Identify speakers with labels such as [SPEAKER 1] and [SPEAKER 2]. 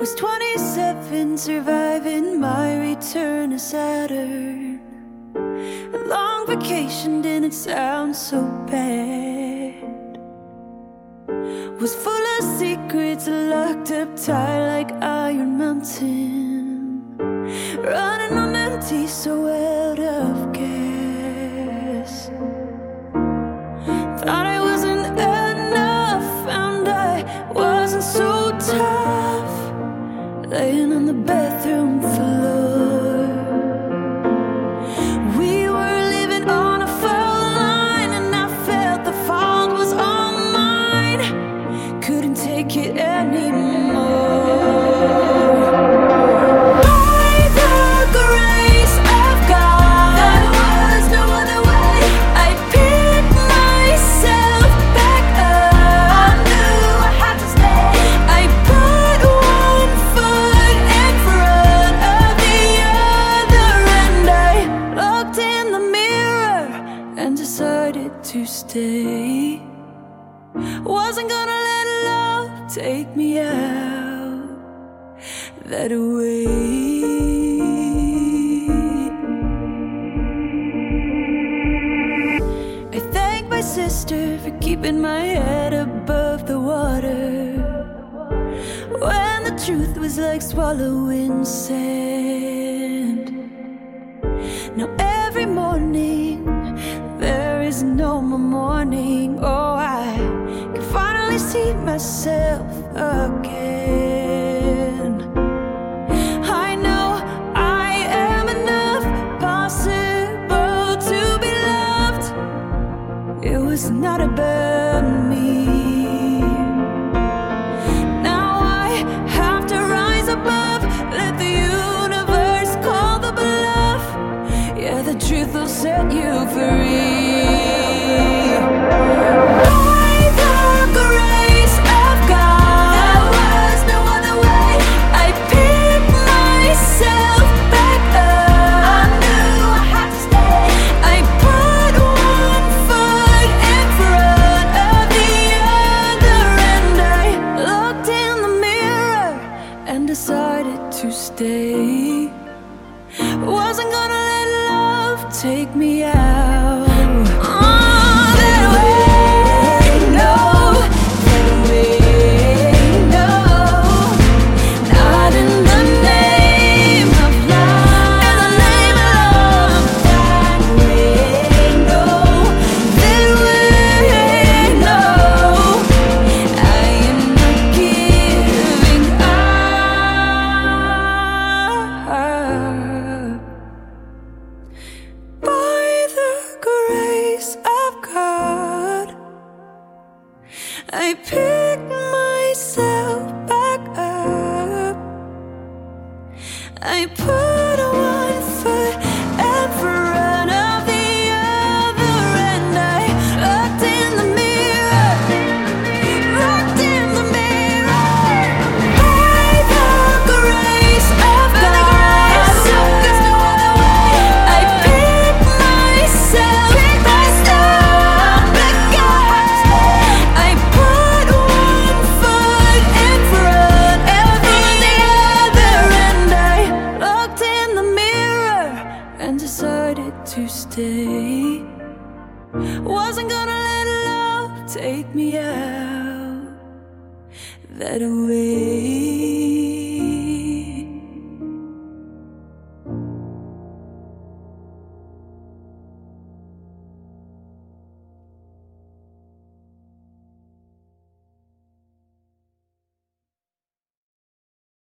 [SPEAKER 1] was 27, surviving my return to Saturn. A long vacation didn't sound so bad. Was full of secrets, locked up tight like Iron Mountain. Running on empty, so out of laying on the bathroom floor. stay. Wasn't gonna let love take me out that way. I thank my sister for keeping my head above the water when the truth was like swallowing sand. myself again. I know I am enough, possible to be loved. It was not about me. take me out. I pick myself back up. I put on to stay. Wasn't gonna let love take me out that way.